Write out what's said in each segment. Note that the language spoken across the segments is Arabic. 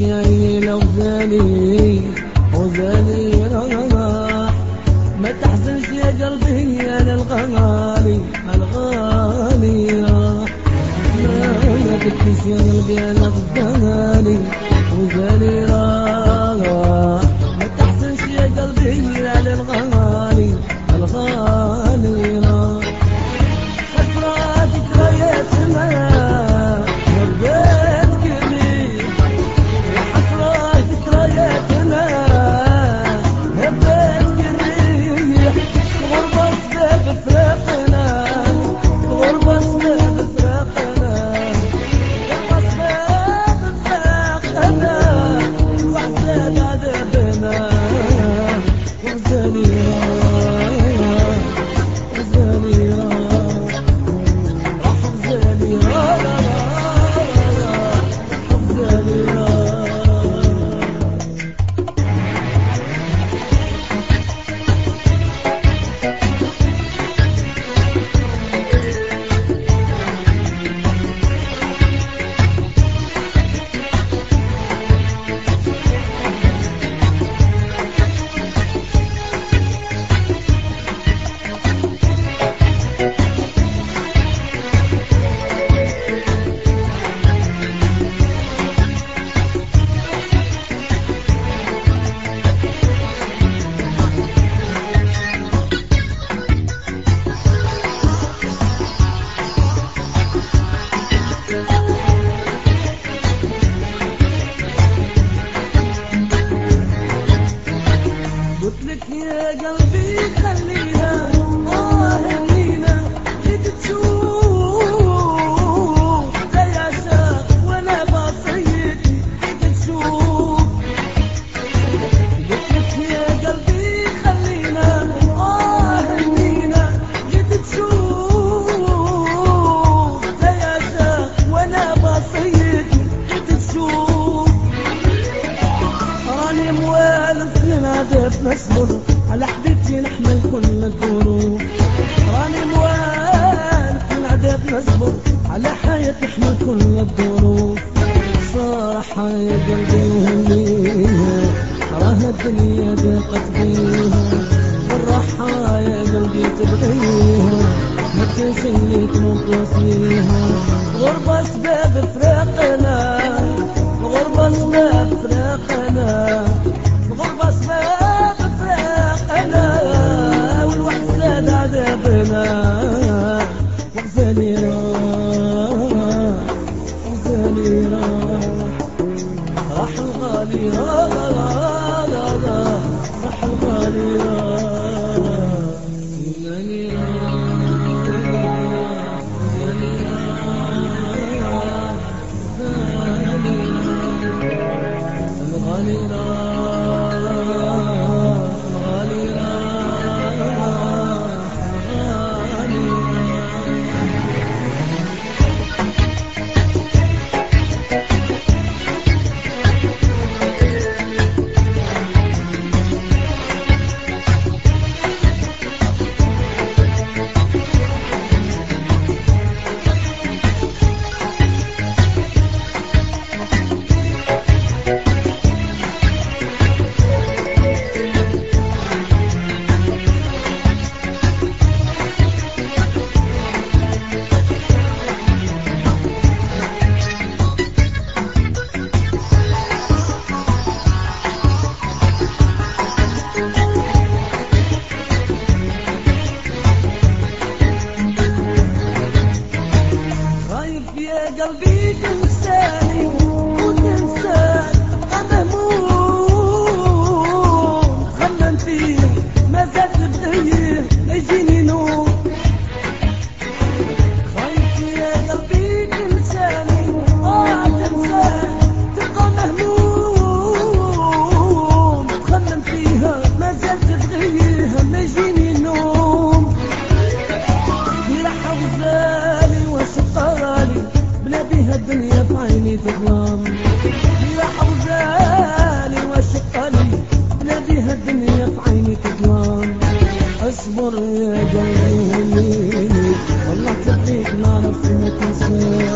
يا قلبي للغالي الغالي راح ما تبكيش يا قلبي أنا غزالي غزالي يا قلبي خلينا على حياتي نحمل كل الظروف صراحة يا قلبي وهنيها راها الدنيا ضاقت بيها بالراحة يا قلبي تبغيها ما تنسي تموت وصليها غربة سباب فراقنا غربة سباب فراقنا غربة سباب وغزالي راح الغالي راح راح الغالي قلبي تنساني وتنساني أنا مو خمم فيك بها الدنيا في عيني تظلم يا حوزالي وشقلي لا بها الدنيا في عيني تظلم اصبر يا قلبي والله تبقيك نعرف ما تنساني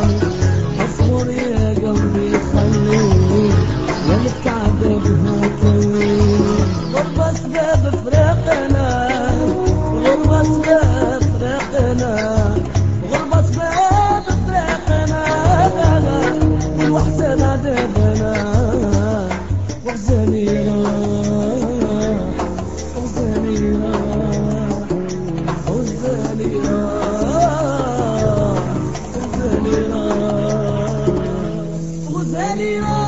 اصبر يا قلبي خليني لا نتعذب هاكي ضرب سباب فراقنا Many